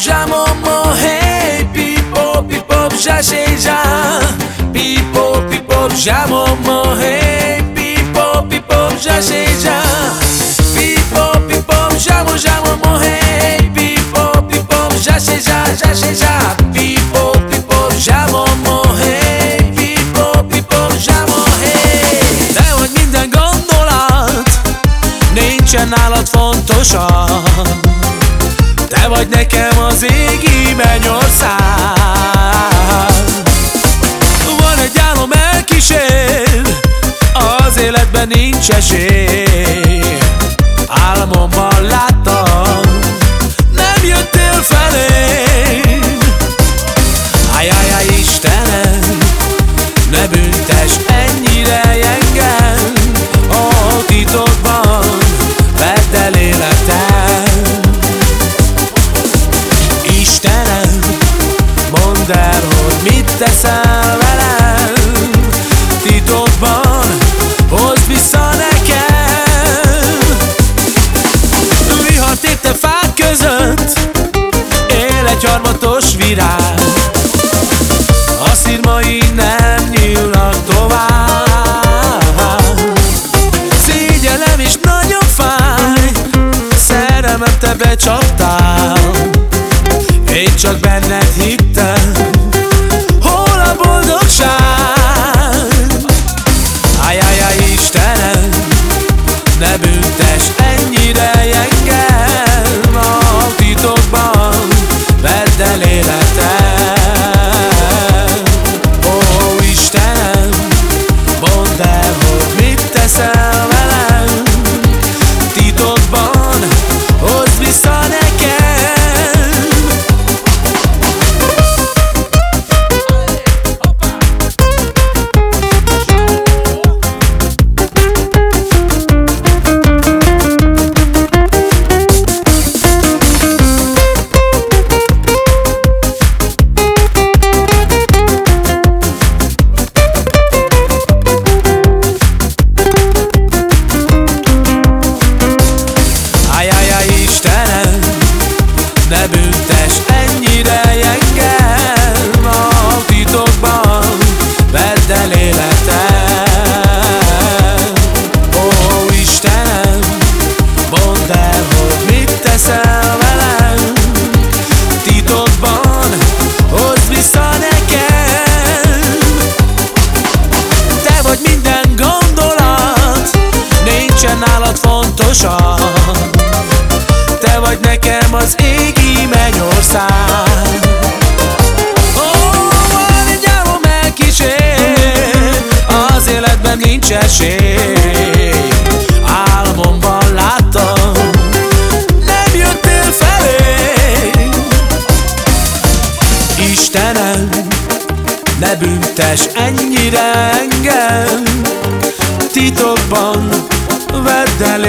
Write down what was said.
zsámomma, hey Pipo, pipo, zsásézsá Pipo, pipo, zsámomma, hey Pipo, pipo, zsásézsá Pipo, pipo, zsámo, zsámomma, hey Pipo, pipo, zsásézsá, zsásézsá Pipo, pipo, zsámomma, hey Pipo, pipo, zsámo, hey. Te vagy minden gondolat Nincsen nálad fontosabb te vagy nekem az égi mennyország. Van egy álom elkísér Az életben nincs esély. Álmomban láttam Nem jöttél felém Ajajaj Istenem teszel velem. Titokban hozd vissza nekem. Vihart itt a fák között Él egy harmatos virág. A szirmai nem nyílnak tovább. Szégyelem is nagyon fáj Szerelmem te becsaptál Én csak benned hittem Ne büntes Ajajaj Istenem, ne büntes ennyire engem A titokban vedd életem. Ó Istenem, mondd el, hogy mit teszel velem. Titokban hozd vissza nekem. Te vagy minden gondolat, nincsen nálad fontosabb esély. Álmomban Nem jöttél felé. Istenem, ne büntes ennyire engem Titokban vedd el